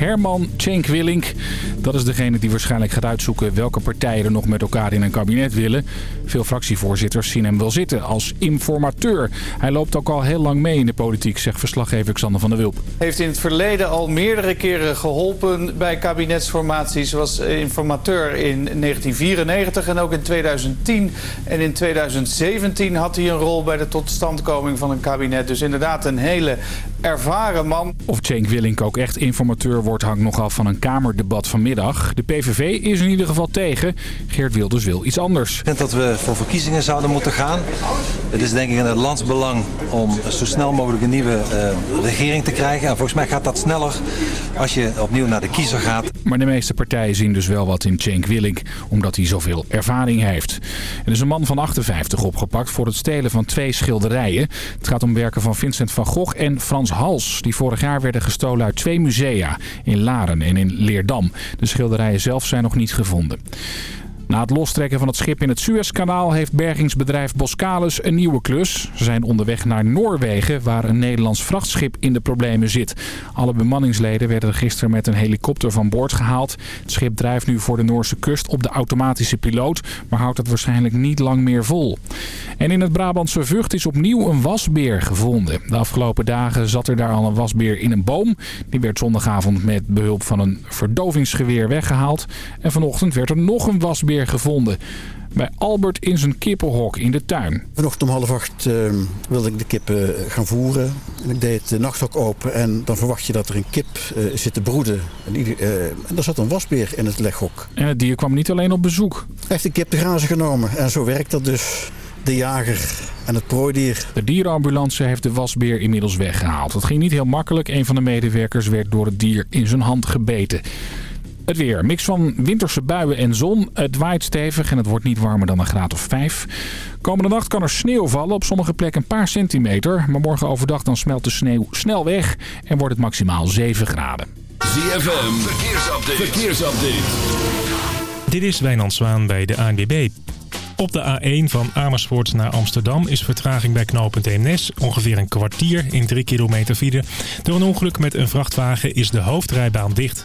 Herman Cenk Willink, dat is degene die waarschijnlijk gaat uitzoeken welke partijen er nog met elkaar in een kabinet willen. Veel fractievoorzitters zien hem wel zitten als informateur. Hij loopt ook al heel lang mee in de politiek, zegt verslaggever Xander van der Wulp. Heeft in het verleden al meerdere keren geholpen bij kabinetsformaties. Was informateur in 1994 en ook in 2010 en in 2017 had hij een rol bij de totstandkoming van een kabinet. Dus inderdaad een hele ervaren man. Of Cenk Willink ook echt informateur wordt hangt nog af van een Kamerdebat vanmiddag. De PVV is in ieder geval tegen. Geert Wilders wil iets anders. Ik vind dat we voor verkiezingen zouden moeten gaan. Het is denk ik in het landsbelang om zo snel mogelijk een nieuwe uh, regering te krijgen. En volgens mij gaat dat sneller als je opnieuw naar de kiezer gaat. Maar de meeste partijen zien dus wel wat in Cenk Willink, omdat hij zoveel ervaring heeft. Er is een man van 58 opgepakt voor het stelen van twee schilderijen. Het gaat om werken van Vincent van Gogh en Frans Hals, die vorig jaar werden gestolen uit twee musea in Laren en in Leerdam. De schilderijen zelf zijn nog niet gevonden. Na het lostrekken van het schip in het Suezkanaal heeft bergingsbedrijf Boskalis een nieuwe klus. Ze zijn onderweg naar Noorwegen, waar een Nederlands vrachtschip in de problemen zit. Alle bemanningsleden werden gisteren met een helikopter van boord gehaald. Het schip drijft nu voor de Noorse kust op de automatische piloot, maar houdt het waarschijnlijk niet lang meer vol. En in het Brabantse Vught is opnieuw een wasbeer gevonden. De afgelopen dagen zat er daar al een wasbeer in een boom. Die werd zondagavond met behulp van een verdovingsgeweer weggehaald. En vanochtend werd er nog een wasbeer gevonden. Bij Albert in zijn kippenhok in de tuin. Vanochtend om half acht uh, wilde ik de kippen gaan voeren. En ik deed het nachthok open en dan verwacht je dat er een kip uh, zit te broeden. En, uh, en er zat een wasbeer in het leghok. En het dier kwam niet alleen op bezoek. Hij heeft de kip te grazen genomen en zo werkt dat dus. De jager en het prooidier. De dierenambulance heeft de wasbeer inmiddels weggehaald. Het ging niet heel makkelijk. Een van de medewerkers werd door het dier in zijn hand gebeten. Het weer. Mix van winterse buien en zon. Het waait stevig en het wordt niet warmer dan een graad of 5. Komende nacht kan er sneeuw vallen. Op sommige plekken een paar centimeter. Maar morgen overdag dan smelt de sneeuw snel weg. En wordt het maximaal 7 graden. ZFM. Verkeersupdate. Verkeersupdate. Dit is Wijnand Zwaan bij de ANWB. Op de A1 van Amersfoort naar Amsterdam is vertraging bij knooppunt Eemnes. Ongeveer een kwartier in 3 kilometer file. Door een ongeluk met een vrachtwagen is de hoofdrijbaan dicht.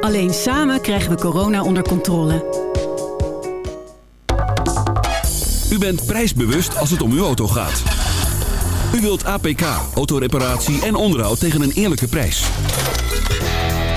Alleen samen krijgen we corona onder controle. U bent prijsbewust als het om uw auto gaat. U wilt APK, autoreparatie en onderhoud tegen een eerlijke prijs.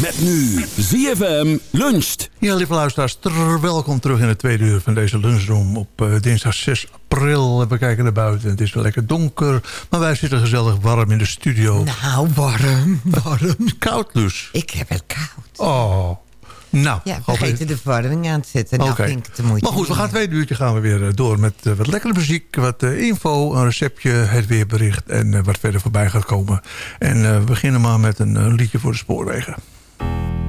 Met nu ZFM luncht. Ja, lieve luisteraars, ter- welkom terug in het tweede uur van deze lunchroom op eh, dinsdag 6 april. We kijken naar buiten, het is wel lekker donker, maar wij zitten gezellig warm in de studio. Nou, warm, warm. Koud dus. Ik heb het koud. Oh, nou. Ja, vergeten de verwarming aan te zetten. Nou, Oké. vind ik het de moeite Maar goed, we gaan twee uurtje gaan we weer eh, door met eh, wat lekkere muziek, wat info, een receptje, het weerbericht en wat verder voorbij gaat komen. En eh, we beginnen maar met een liedje voor de spoorwegen. Thank you.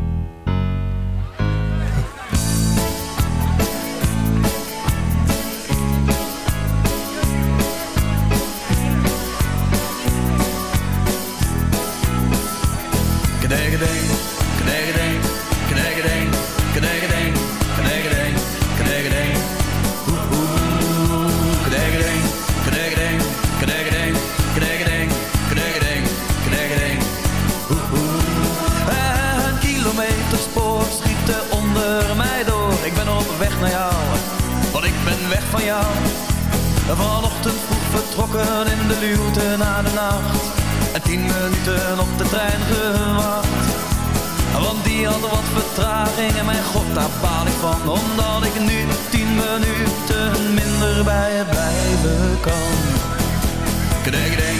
De luwte na de nacht. En tien minuten op de trein gewacht. Want die had wat vertraging en mijn god, daar baal ik van. Omdat ik nu tien minuten minder bij je blijven kan. Knegedeng,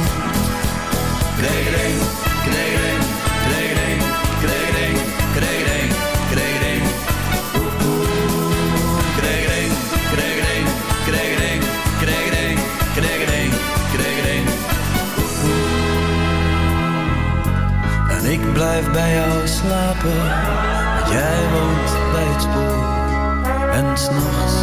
Blijf bij jou slapen, jij woont bij het spoor. En s'nachts,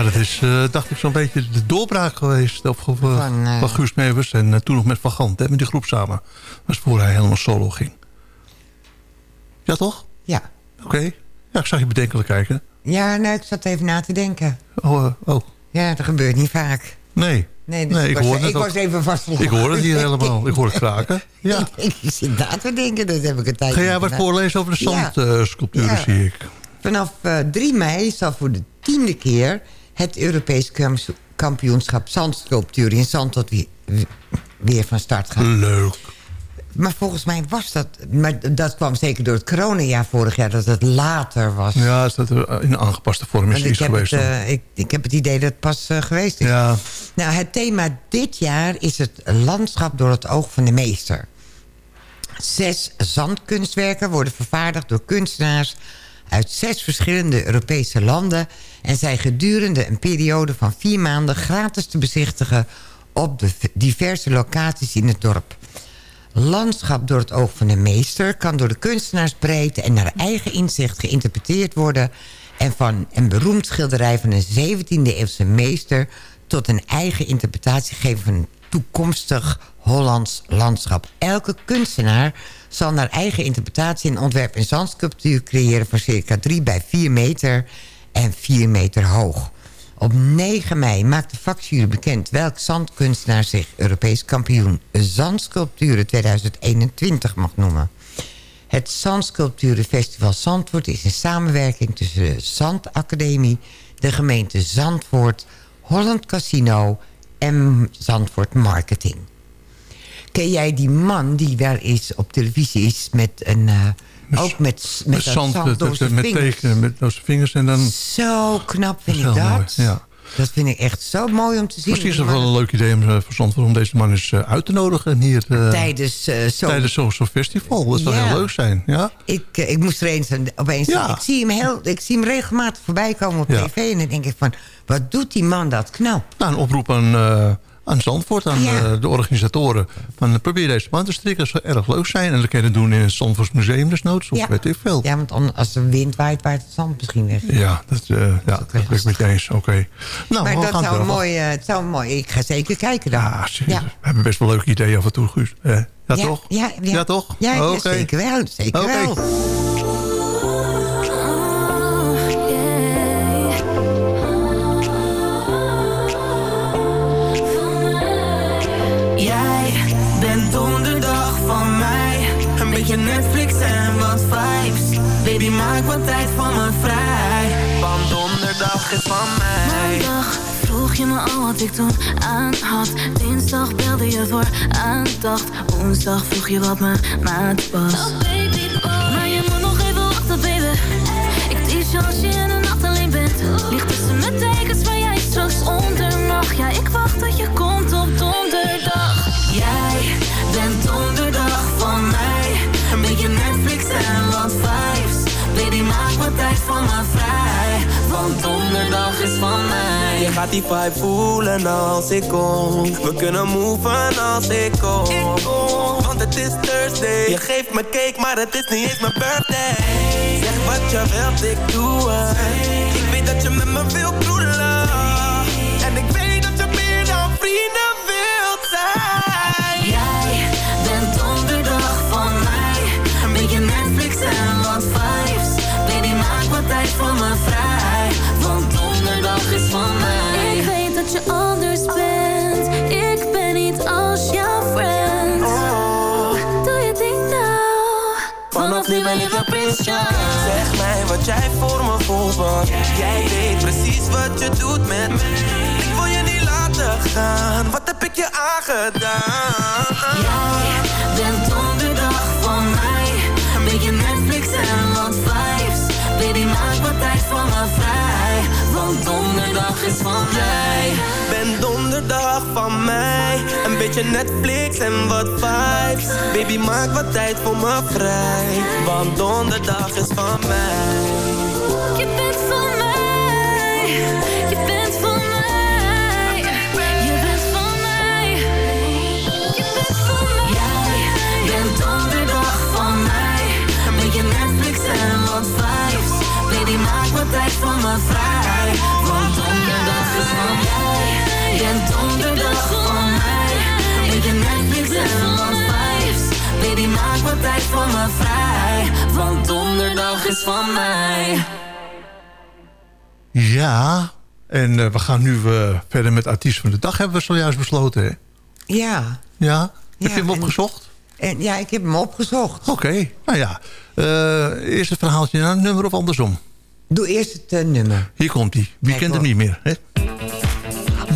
Ja, dat is, eh, dacht ik, zo'n beetje de doorbraak geweest of, of, eh, Van, eh, van Guus. En toen nog met Van Gant, hè, met die groep samen. Dat was voor hij helemaal solo ging. Ja, toch? Ja. Oké. Ja, ik zag je bedenkelijk kijken. Ja, nou, ik zat even na te denken. Oh, oh. Ja, dat gebeurt niet vaak. nee. Nee, dus nee, ik, ik was, ik was even vastgelopen. Ik hoor het hier helemaal. Ik hoor het kraken. Ja. ik zit na te denken, dat heb ik een tijd Ga jij wat voorlezen over de zandsculpturen, Ja. zie ik. Vanaf eh, 3 mei zal voor de tiende keer... het Europees kamp- kampioenschap zandsculptuur in Zandvoort weer, weer van start gaan. Leuk. Maar volgens mij was dat... Maar dat kwam zeker door het coronajaar vorig jaar... dat het later was. Ja, is dat er eh, in aangepaste vorm is ik iets heb, geweest. het, eh, ik, ik heb het idee dat het pas eh, geweest is. ja, Nou, het thema dit jaar is het landschap door het oog van de meester. Zes zandkunstwerken worden vervaardigd door kunstenaars uit zes verschillende Europese landen... en zijn gedurende een periode van vier maanden gratis te bezichtigen... op de diverse locaties in het dorp. Landschap door het oog van de meester kan door de kunstenaars breed en naar eigen inzicht geïnterpreteerd worden... en van een beroemd schilderij van een 17e-eeuwse meester... tot een eigen interpretatie geven van een toekomstig Hollands landschap. Elke kunstenaar zal naar eigen interpretatie een ontwerp in zandsculptuur creëren... van circa 3 bij 4 meter en 4 meter hoog. Op 9 mei maakt de vakjury bekend welk zandkunstenaar zich Europees kampioen Zandsculpturen 2021 mag noemen. Het Zandsculpturenfestival Zandvoort is een samenwerking tussen de Zandacademie, de gemeente Zandvoort, Holland Casino en Zandvoort Marketing. Ken jij die man die wel eens op televisie is met een... eh, ook met, met, dat zand, door met, zijn met vingers. tekenen, met door zijn vingers en dan... Zo knap vind ik dat. mooi, ja. Dat vind ik echt zo mooi om te zien. Misschien is het wel een leuk idee om, eh, voor om deze man eens eh, uit te nodigen hier. eh, Tijdens zo... tijdens zo'n festival. Dat zou Ja. heel leuk zijn. Ja? Ik, ik moest er eens aan- opeens... Ja. Ik, zie hem heel, ik zie hem regelmatig voorbij komen op Ja. tv. En dan denk ik van, wat doet die man dat knap. Nou, een oproep aan, aan Zandvoort, aan Ja. eh, de organisatoren. Van, probeer deze man te strikken. Dat zou erg leuk zijn. En dat kan je doen in het Zandvoorts Museum desnoods. Of Ja. weet ik veel. Ja, want als de wind waait, waait het zand misschien weg. Ja, dat, eh, ja, dat ben ik met eens. Oké. Nou, maar we dat gaan zou mooi, eh, het zou mooi... Ik ga zeker kijken dan. Ja, serieus. We hebben best wel leuke ideeën af en toe, Guus. Eh, ja, toch? ja, ja. toch? Ja, zeker wel. Zeker wel. Donderdag van mij. Een beetje Netflix en wat vibes. Baby, maak wat tijd van me vrij. Want donderdag is van mij. Maandag vroeg je me al wat ik toen aan had. Dinsdag belde je voor aandacht. Woensdag vroeg je wat mijn maat was. Maar je moet nog even wachten, baby. Ik tease je als je in de nacht alleen bent. Ligt tussen mijn tekens waar jij straks onder mag. Ja, ik wacht gaat die vibe voelen als ik kom. We kunnen moven als ik kom. Want het is Thursday. Je geeft me cake, maar het is niet eens mijn birthday. Zeg wat je wilt, ik doe het. Ik weet dat je met me wil kroelen. En ik weet dat je meer dan vrienden wilt zijn. Jij bent donderdag van mij. Een beetje Netflix en wat vibes. Baby, maak wat tijd van me vrij. Zeg mij wat jij voor me voelt, want jij weet precies wat je doet met me. Ik wil je niet laten gaan, wat heb ik je aangedaan? Jij bent donderdag van mij. Beetje Netflix en wat vibes. Baby, maak wat tijd van me vrij. Want donderdag is van mij. Ben donderdag van mij, een beetje Netflix en wat vibes. Baby, maak wat tijd voor me vrij, want donderdag is van mij. Je bent van mij. Ja, en eh, we gaan nu eh, verder met artiest van de dag, hebben we zojuist besloten, hè? Ja. Ja? Heb Ja, je hem opgezocht? En, ja, ik heb hem opgezocht. Oké, nou ja. Eh, eerst het verhaaltje naar een nummer of andersom? Doe eerst het nummer. Hier komt hij. Wie kent hem niet meer, hè?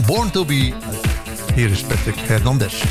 Born to be. Hier is Patrick Hernandez.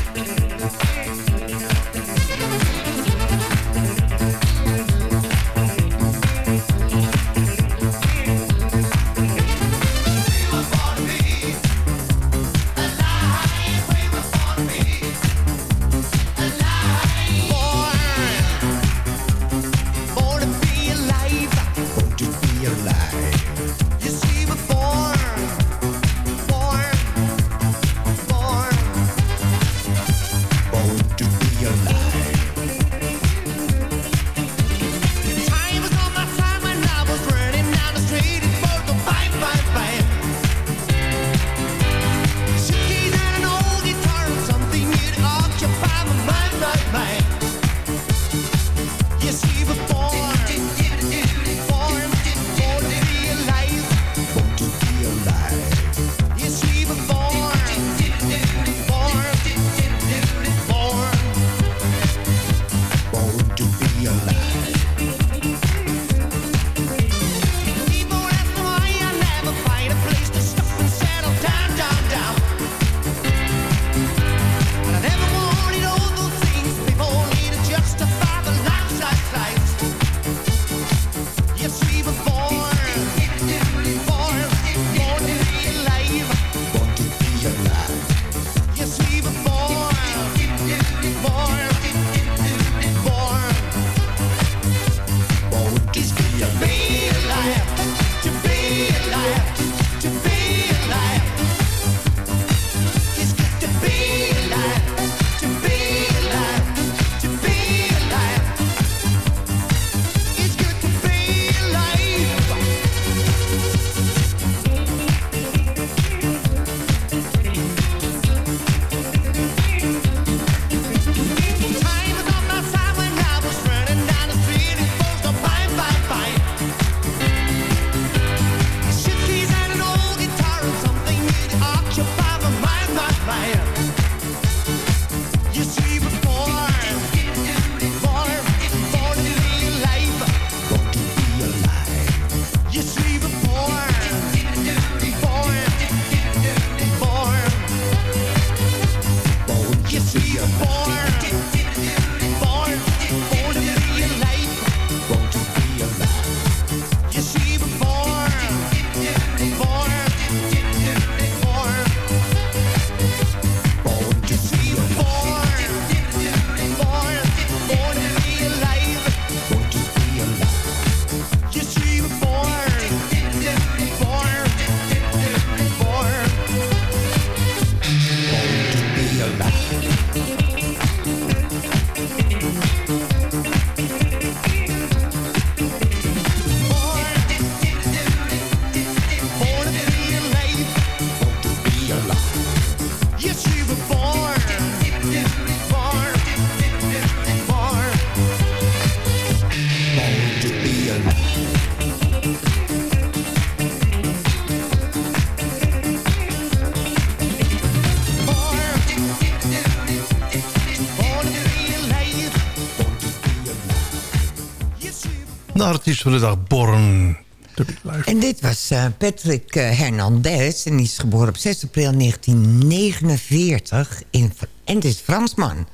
Artiest van de dag, Born. To be live. En dit was eh, Patrick eh, Hernandez. En die is geboren op 6 april 1949. In, en het is Fransman.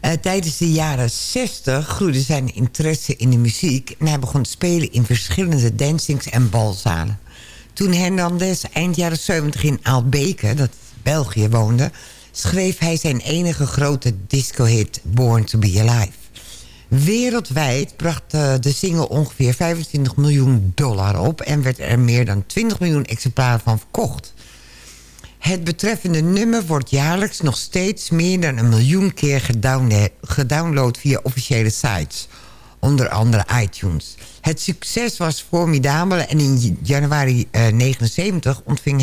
Eh, tijdens de jaren 60 groeide zijn interesse in de muziek... en hij begon te spelen in verschillende dancings en balzalen. Toen Hernandez eind jaren 70 in Aalbeke, dat is België, woonde... schreef hij zijn enige grote disco-hit Born to be Alive. Wereldwijd bracht eh, de single ongeveer 25 miljoen dollar op... en werd er meer dan 20 miljoen exemplaren van verkocht. Het betreffende nummer wordt jaarlijks nog steeds meer dan een miljoen keer gedownload, via officiële sites. Onder andere iTunes. Het succes was formidabel en in januari eh 79 ontving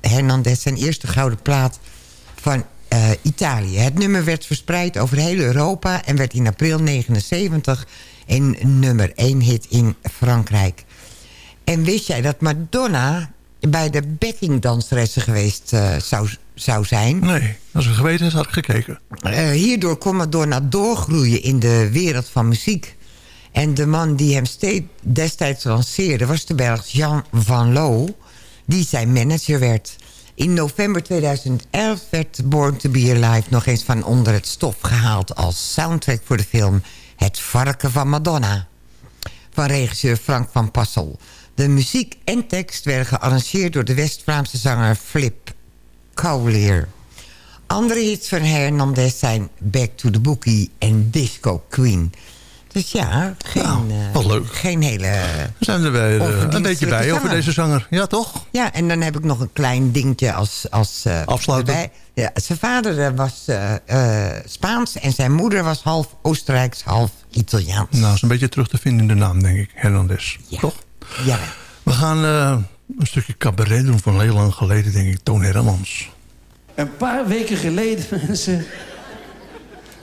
Hernandez zijn eerste gouden plaat van eh, Italië. Het nummer werd verspreid over heel Europa en werd in april 79 een nummer 1 hit in Frankrijk. En wist jij dat Madonna bij de backingdanseressen geweest eh, zou, zou zijn? Nee, als ik geweten had, had ik gekeken. Eh, hierdoor kon Madonna doorgroeien in de wereld van muziek. En de man die hem steeds destijds lanceerde... was de Belg Jean Van Loo, die zijn manager werd. In november 2011 werd Born to be Alive nog eens van onder het stof gehaald... als soundtrack voor de film Het Varken van Madonna. Van regisseur Frank van Passel. De muziek en tekst werden gearrangeerd door de West-Vlaamse zanger Flip Cavalier. Andere hits van Hernandez zijn Back to the Bookie en Disco Queen. Dus ja, geen, Nou, eh, wat leuk. geen hele... We zijn er bij, eh, een beetje bij over deze zanger. Ja, toch? Ja, en dan heb ik nog een klein dingetje als... als eh, Afsluiter. erbij. Ja, zijn vader was eh, eh, Spaans en zijn moeder was half Oostenrijks, half Italiaans. Nou, is een beetje terug te vinden in de naam, denk ik. Hernandez. Toch? Ja. We gaan eh, een stukje cabaret doen van heel lang geleden, denk ik. Toon Hermans. Een paar weken geleden, mensen.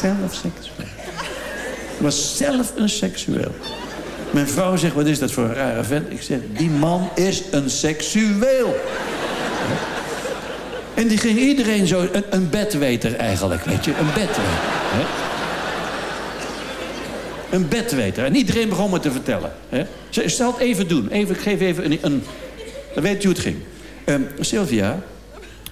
Zelf seksueel. Was zelf een seksueel. Mijn vrouw zegt, wat is dat voor een rare vent? Ik zeg, die man is een seksueel. En die ging iedereen zo... Een, een bedweter eigenlijk, weet je. Een bedweter. Een bedweter. En iedereen begon me te vertellen. Hè? Het even doen. Even, ik geef even een... een dan weet je hoe het ging. Ehm, Sylvia,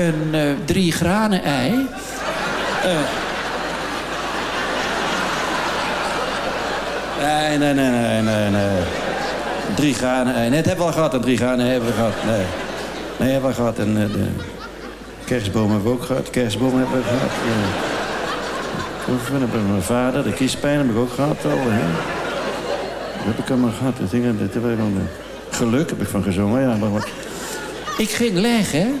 Een eh, drie granen ei. Eh. nee, nee, nee, nee, nee, nee. Drie granen ei. Nee, het hebben we al gehad, een drie granen hebben we gehad. Nee, nee hebben we gehad. En eh, de kerstboom hebben we ook gehad. Kerstboom hebben we gehad. Bij mijn vader. De kiespijn heb ik ook gehad al. Hè? heb ik allemaal gehad. Dat ding, dat hebben we dan, eh, geluk heb ik van gezongen. Ja, maar. Ik ging leggen.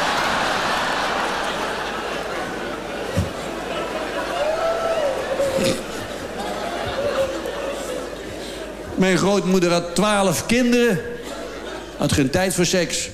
Mijn grootmoeder had twaalf kinderen. Had geen tijd voor seks.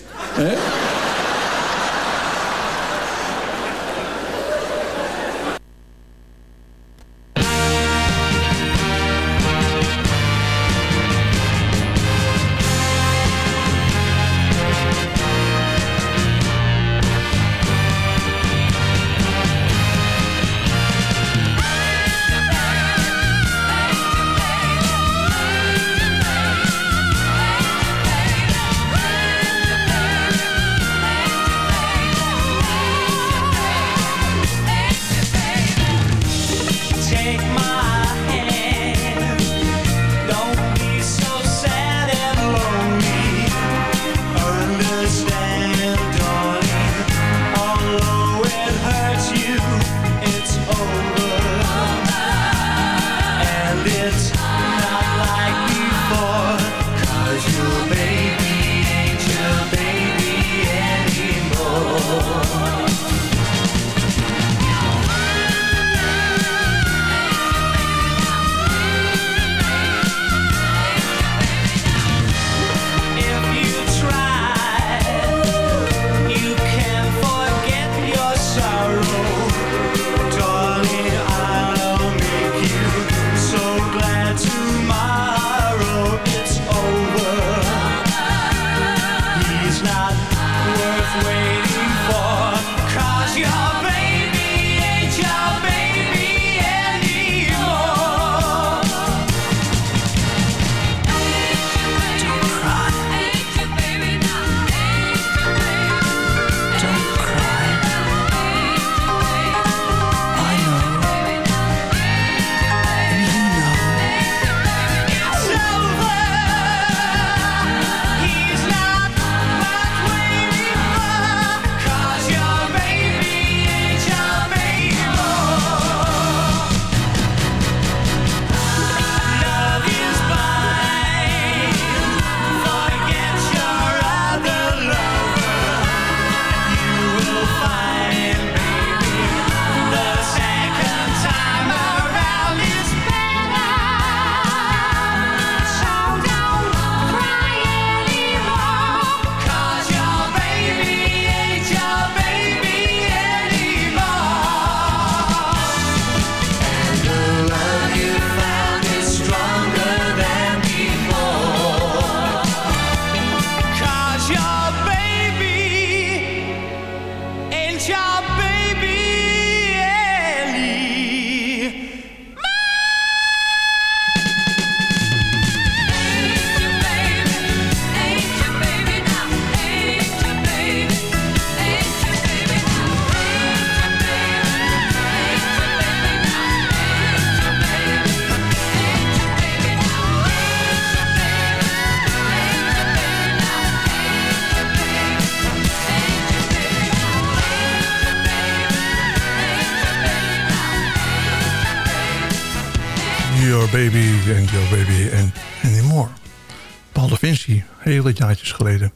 Geleden.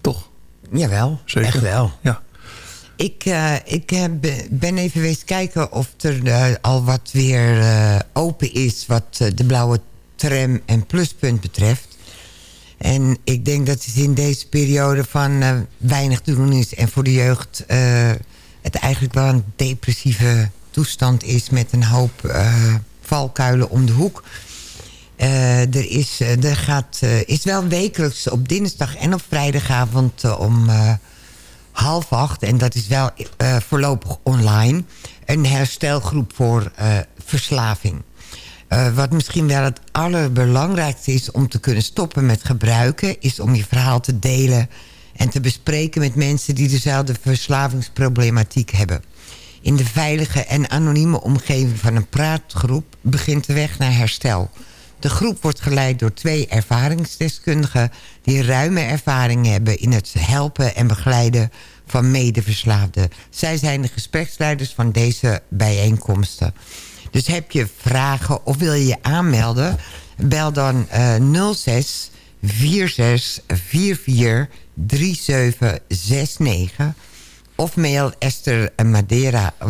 Toch? Jawel, Zeker. echt wel. Ja. Ik, eh, ik be- ben even geweest kijken of er eh, al wat weer eh, open is... wat de blauwe tram en pluspunt betreft. En ik denk dat het in deze periode van weinig te doen is... en voor de jeugd het eigenlijk wel een depressieve toestand is... met een hoop valkuilen om de hoek. Eh, er is, eh, er gaat, eh, is wel wekelijks op dinsdag en op vrijdagavond om half acht... en dat is wel voorlopig online... een herstelgroep voor verslaving. Wat misschien wel het allerbelangrijkste is om te kunnen stoppen met gebruiken... is om je verhaal te delen en te bespreken met mensen... die dezelfde verslavingsproblematiek hebben. In de veilige en anonieme omgeving van een praatgroep... begint de weg naar herstel. De groep wordt geleid door twee ervaringsdeskundigen... die ruime ervaring hebben in het helpen en begeleiden van medeverslaafden. Zij zijn de gespreksleiders van deze bijeenkomsten. Dus heb je vragen of wil je je aanmelden... bel dan eh 06 46 44 3769 of mail Esther Madeira. eh,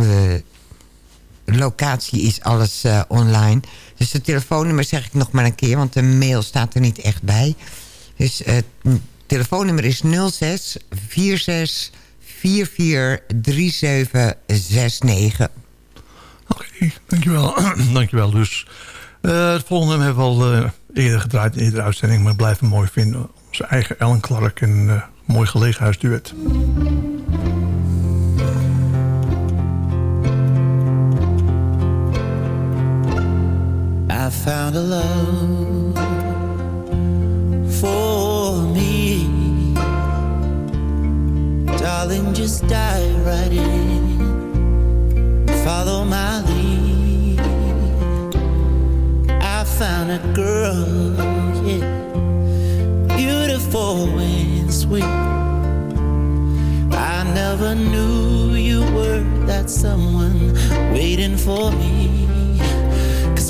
locatie is alles eh, online. Dus het telefoonnummer zeg ik nog maar een keer... want de mail staat er niet echt bij. Dus het telefoonnummer is 06 46 44 3769. Dankjewel. Dankjewel. Dus eh, het volgende hebben we al eh, eerder gedraaid in iedere uitzending. Maar ik blijf het mooi vinden. Onze eigen Ellen Clark en eh, mooi gelegenheidsduet. I found a love for me. Darling, just dive right in. Follow my lead. I found a girl, yeah, beautiful and sweet. I never knew you were that someone waiting for me.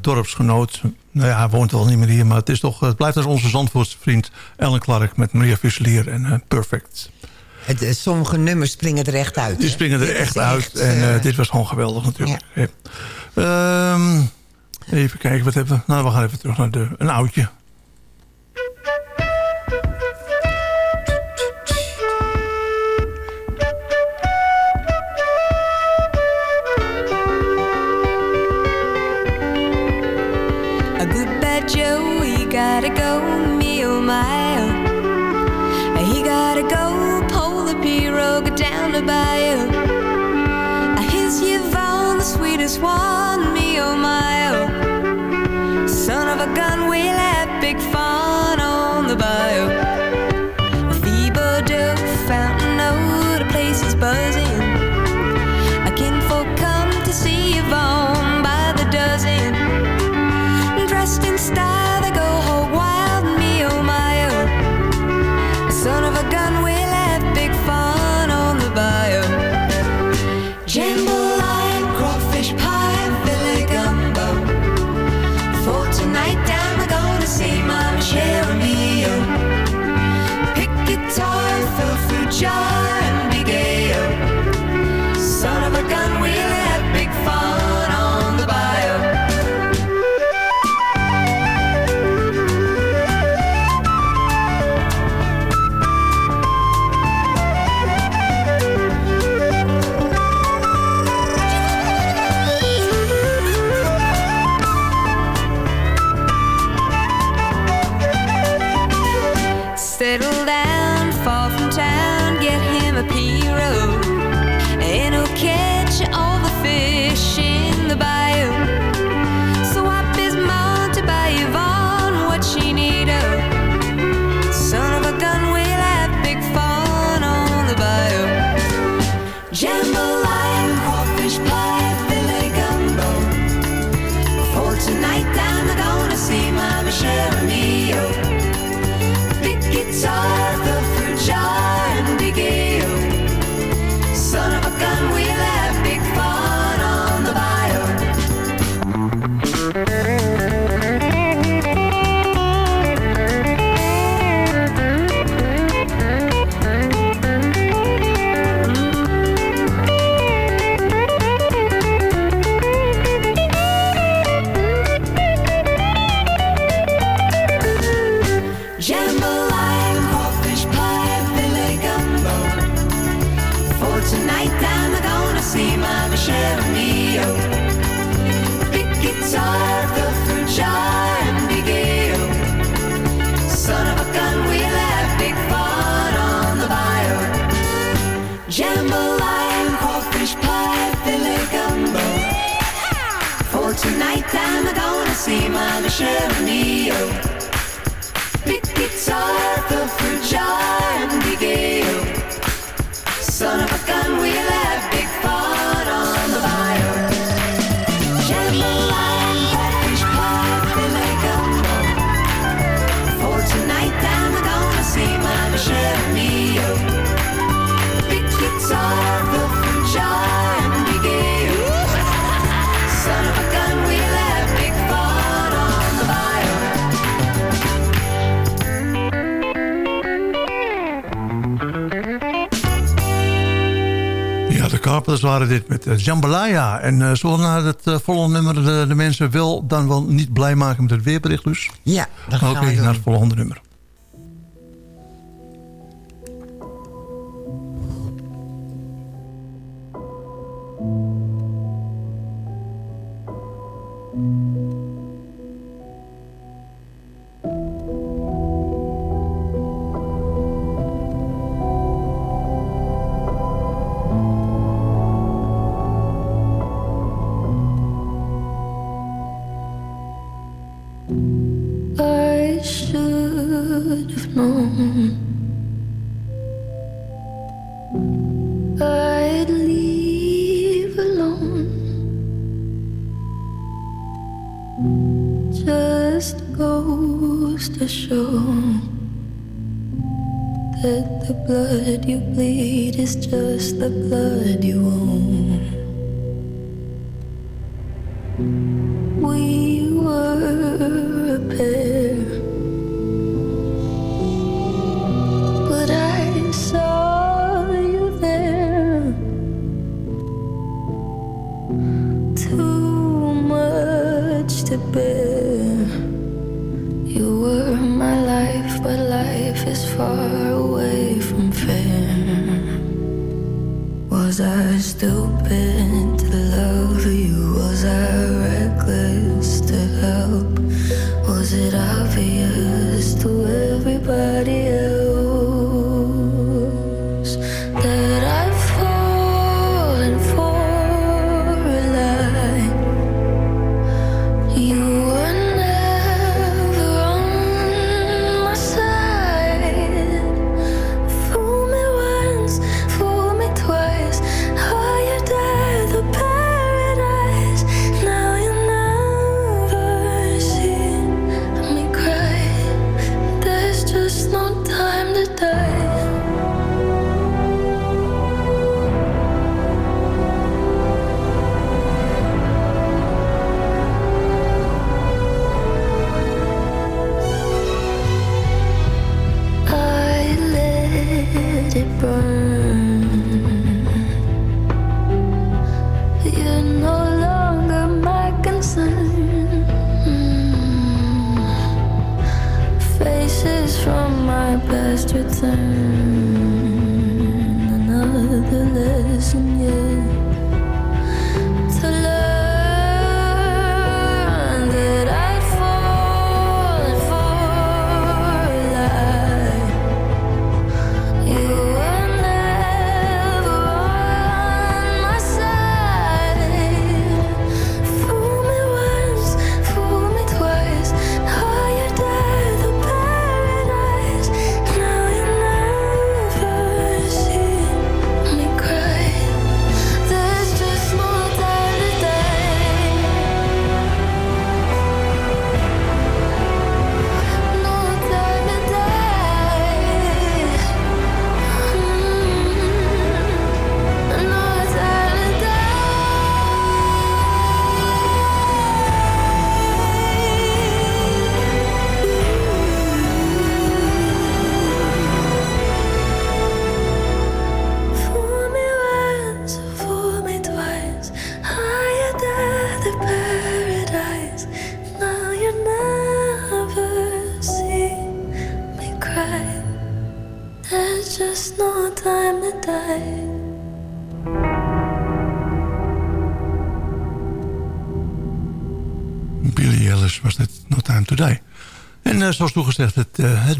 Dorpsgenoot. Nou ja, hij woont wel niet meer hier. Maar het, is toch, het blijft als onze Zandvoortse vriend Ellen Clark... met Maria Fuselier en eh, Perfect. Het, eh, sommige nummers springen er echt uit. Die springen er echt uit. En eh, dit was gewoon geweldig natuurlijk. hè. Ehm, even kijken, wat hebben we? Nou, we gaan even terug naar de, een oudje. Gotta go, me oh my oh. He gotta go, pull the pirogue down the bayou. His Yvonne, the sweetest one, me oh my oh. Son of a gun, we'll have big fun Carpenters waren dit met eh, Jambalaya. En zullen we naar het eh, volgende nummer de, de mensen wel dan wel niet blij maken met het weerbericht dus? Ja, dat gaan Oké, we naar het volgende nummer. That the blood you bleed is just the blood you own.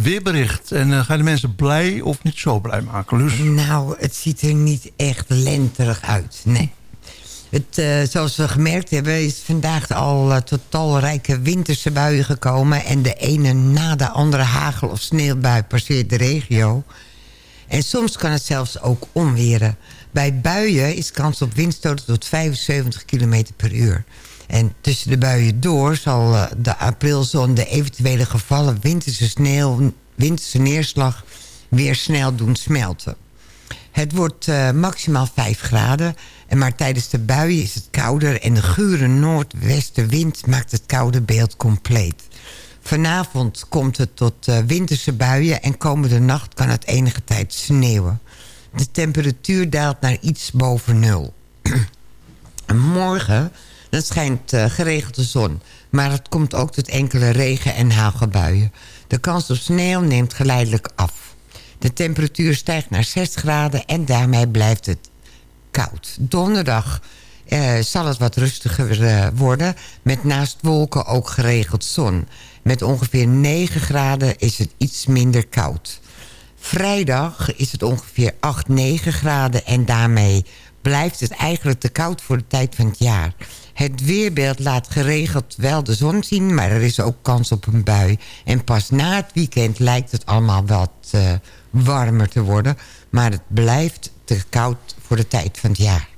Weerbericht. En eh, ga je de mensen blij of niet zo blij maken? Nou, het ziet er niet echt lenterig uit, nee. Het, eh, zoals we gemerkt hebben is vandaag al eh, tot talrijke winterse buien gekomen... en de ene na de andere hagel- of sneeuwbui passeert de regio. En soms kan het zelfs ook onweren. Bij buien is kans op windstoten tot 75 km per uur. En tussen de buien door zal eh, de aprilzon de eventuele gevallen winterse sneeuw, winterse neerslag weer snel doen smelten. Het wordt eh, maximaal 5 graden. En maar tijdens de buien is het kouder. En de gure noordwestenwind maakt het koude beeld compleet. Vanavond komt het tot eh, winterse buien. En komende nacht kan het enige tijd sneeuwen. De temperatuur daalt naar iets boven nul. En morgen dan schijnt eh, geregeld de zon. Maar het komt ook tot enkele regen- en hagelbuien. De kans op sneeuw neemt geleidelijk af. De temperatuur stijgt naar 6 graden en daarmee blijft het koud. Donderdag eh, zal het wat rustiger eh, worden. Met naast wolken ook geregeld zon. Met ongeveer 9 graden is het iets minder koud. Vrijdag is het ongeveer 8, 9 graden en daarmee blijft het eigenlijk te koud voor de tijd van het jaar. Het weerbeeld laat geregeld wel de zon zien, maar er is ook kans op een bui. En pas na het weekend lijkt het allemaal wat eh, warmer te worden. Maar het blijft te koud voor de tijd van het jaar.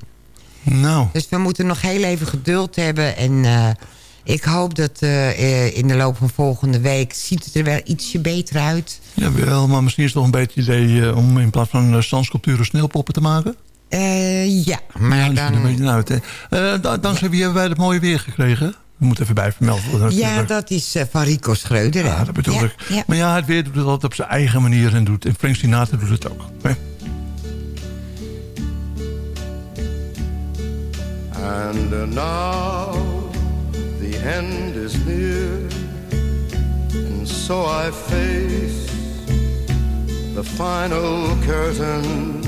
Nou. Dus we moeten nog heel even geduld hebben. En eh, Ik hoop dat eh, in de loop van volgende week... ziet het er wel ietsje beter uit. Ja, wel, maar misschien is het toch een beetje idee... om in plaats van zandsculpturen sneeuwpoppen te maken? Eh, ja, maar Ja, er dan... een beetje uit, hè. Eh, da- dankzij wie hebben wij het mooie weer gekregen? We moeten even bij vermeld worden. Ja, natuurlijk. dat is eh, van Rico Schreuder. hè? Ja, dat bedoel Ja, ik. ja. Maar ja, het weer doet het altijd op zijn eigen manier. En, doet, en Frank Sinatra doet het ook. hè. And uh, now the end is near, and so I face the final curtain.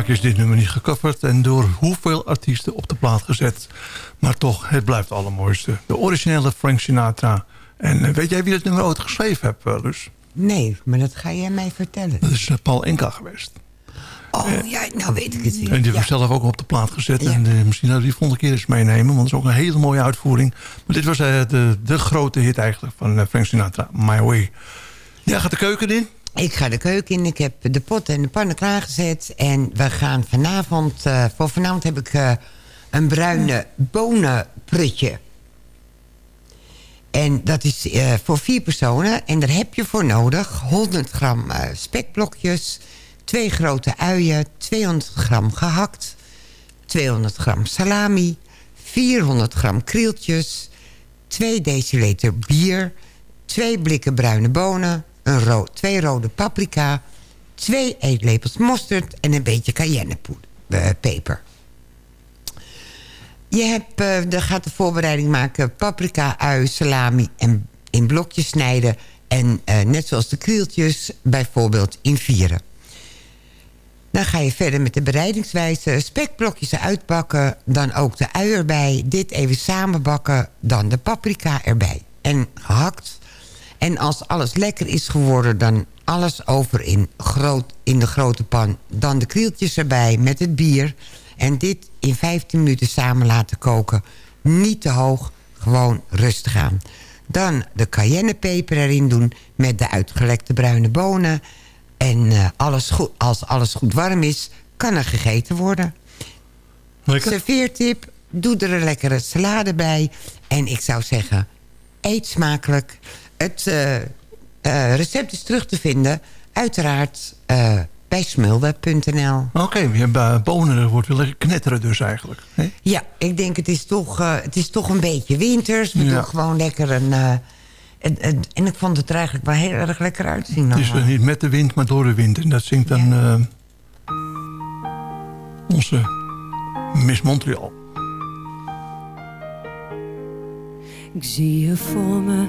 vaak is dit nummer niet gecoverd... en door hoeveel artiesten op de plaat gezet. Maar toch, het blijft het allermooiste. De originele Frank Sinatra. En eh, weet jij wie dat nummer ooit geschreven heeft, uh, Lus? Nee, maar dat ga jij mij vertellen. Dat is eh, Paul Enka geweest. Oh ja, nou weet ik het weer. En die heeft hem zelf ook op de plaat gezet. En uh, misschien dat we die volgende keer eens meenemen. Want het is ook een hele mooie uitvoering. Maar dit was uh, de, de grote hit eigenlijk van Frank Sinatra. My Way. Jij gaat de keuken in? Ik ga de keuken in. Ik heb de pot en de pannen klaargezet. En we gaan vanavond... voor vanavond heb ik een bruine bonenprutje. En dat is voor vier personen. En daar heb je voor nodig 100 gram spekblokjes... 2 grote uien, 200 gram gehakt, 200 gram salami, 400 gram krieltjes, 2 deciliter bier, 2 blikken bruine bonen, een ro 2 rode paprika, 2 eetlepels mosterd en een beetje cayennepeper. Je hebt, uh, dan gaat de voorbereiding maken paprika, ui, salami en in blokjes snijden. En uh, net zoals de krieltjes bijvoorbeeld in vieren. Dan ga je verder met de bereidingswijze. Spekblokjes uitbakken, dan ook de ui erbij. Dit even samenbakken, dan de paprika erbij. En gehakt. En als alles lekker is geworden, dan alles over in, groot, in de grote pan. Dan de krieltjes erbij met het bier. En dit in 15 minuten samen laten koken. Niet te hoog, gewoon rustig aan. Dan de cayennepeper erin doen met de uitgelekte bruine bonen en uh, alles goed, als alles goed warm is, kan er gegeten worden. Lekker. Serveertip, doe er een lekkere salade bij. En ik zou zeggen, eet smakelijk. Het uh, uh, recept is terug te vinden, uiteraard bij smulde.nl. Oké, okay, bonen wordt wel lekker knetteren dus eigenlijk. Hè? Ja, ik denk het is toch, het is toch een beetje winters. We ja. doen gewoon lekker een en, en, en, ik vond het er eigenlijk wel heel erg lekker uitzien. Het is niet met de wind, maar door de wind. En dat zingt dan ja. uh, onze Miss Montreal. Ik zie je voor me,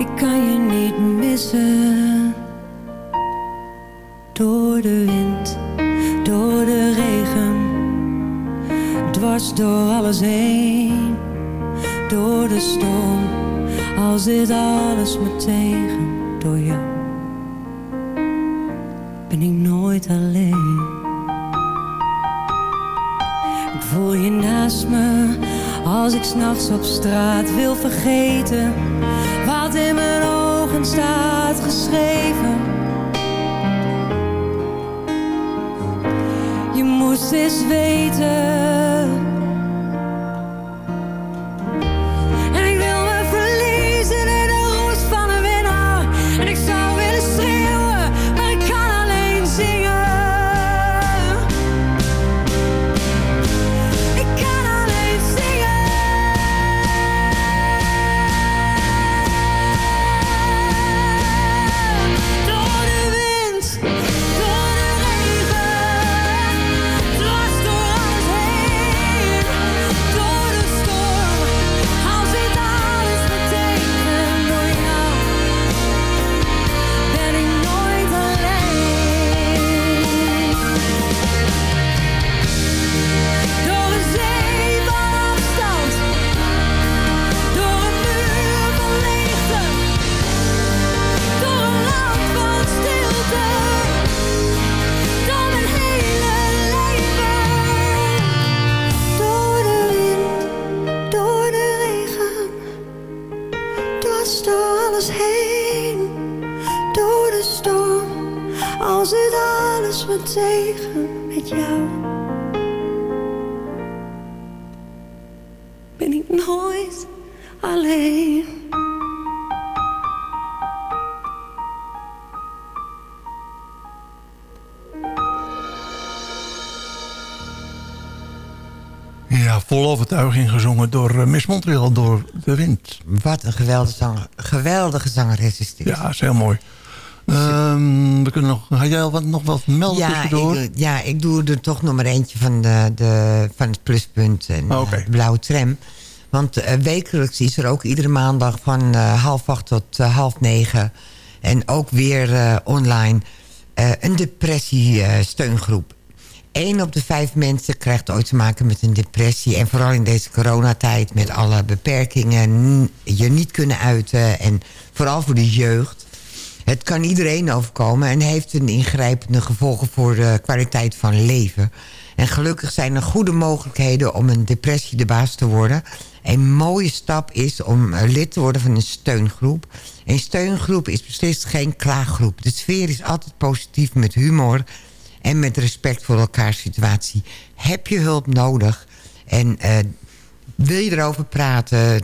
Ik kan je niet missen. Door de wind, door de regen. Dwars door alles heen. Door de storm, als dit alles me tegen. Door jou ben ik nooit alleen. Ik voel je naast me als ik s'nachts op straat wil vergeten wat in mijn ogen staat geschreven. Je moest eens weten. Tegen met jou. ben ik nooit alleen. ja, vol overtuiging gezongen door eh, Miss Montreal, door de wind. Wat een geweldige, zanger, geweldige zangeres is dit. Ja, is heel mooi. Ehm, we kunnen nog, had jij al wat, nog wat melden Ja tussendoor? ik, ja, ik doe er toch nog maar eentje van, de, de, van het pluspunt en Oh, eh, de blauwe tram. Want eh, wekelijks is er ook iedere maandag van eh, half acht tot half negen... en ook weer online een depressie-steungroep. Eén op de vijf mensen krijgt ooit te maken met een depressie. En vooral in deze coronatijd met alle beperkingen... je niet kunnen uiten en vooral voor de jeugd... Het kan iedereen overkomen en heeft een ingrijpende gevolgen voor de kwaliteit van leven. En gelukkig zijn er goede mogelijkheden om een depressie de baas te worden. Een mooie stap is om lid te worden van een steungroep. Een steungroep is beslist geen klaaggroep. De sfeer is altijd positief met humor en met respect voor elkaars situatie. Heb je hulp nodig en eh, wil je erover praten?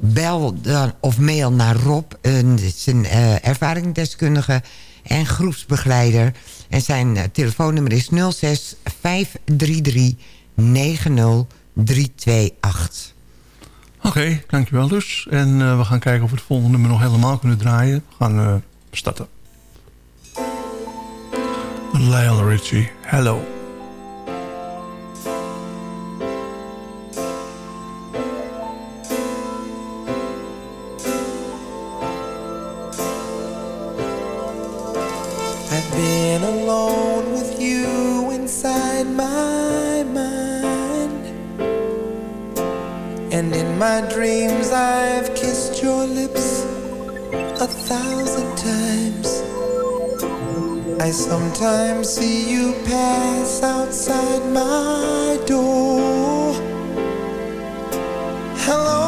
Bel dan of mail naar Rob. Een, eh, ervaringsdeskundige en groepsbegeleider. En zijn eh, telefoonnummer is 06 533 90328. Oké, dankjewel dus. En eh, we gaan kijken of we het volgende nummer nog helemaal kunnen draaien. We gaan starten. Lionel Richie, hello. You inside my mind. And in my dreams, I've kissed your lips a thousand times. I sometimes see you pass outside my door. Hello,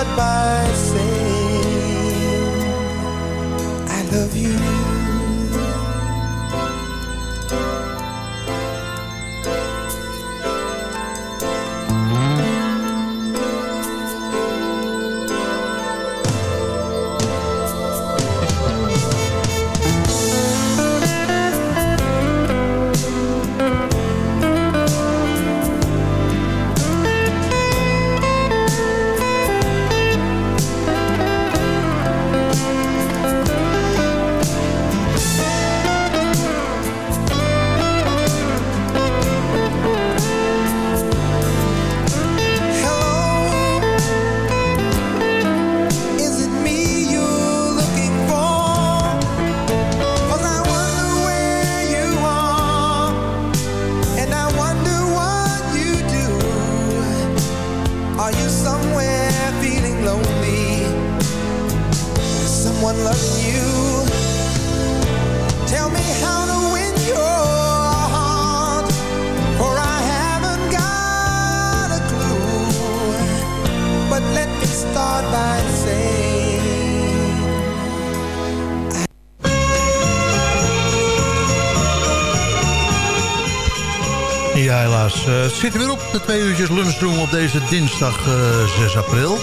helaas. Eh, het zit er weer op, de twee uurtjes lunchroom op deze dinsdag eh, 6 april.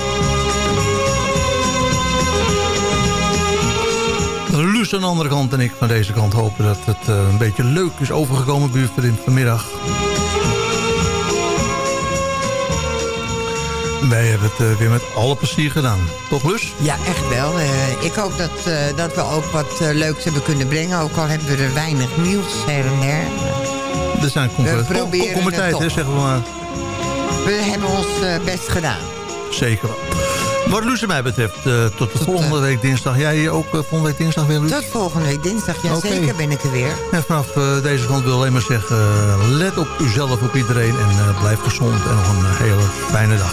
Luus aan de andere kant en ik van deze kant hopen dat het eh, een beetje leuk is overgekomen buurvriend vanmiddag. Wij hebben het weer met alle plezier gedaan. Toch Lus? Ja, echt wel. Ik hoop dat, dat we ook wat leuks hebben kunnen brengen. Ook al hebben we er weinig nieuws her der. Er zijn komkommertijd, het hè, zeggen we maar. We hebben ons eh, best gedaan. Zeker. Wat Luus en mij betreft, eh, tot de volgende week dinsdag. Jij ook eh, volgende week dinsdag weer, Luus? Tot volgende week dinsdag. Ja, zeker ben ik er weer. En vanaf eh, deze kant wil ik alleen maar zeggen... eh, let op uzelf, op iedereen en eh, blijf gezond. En nog een eh, hele fijne dag.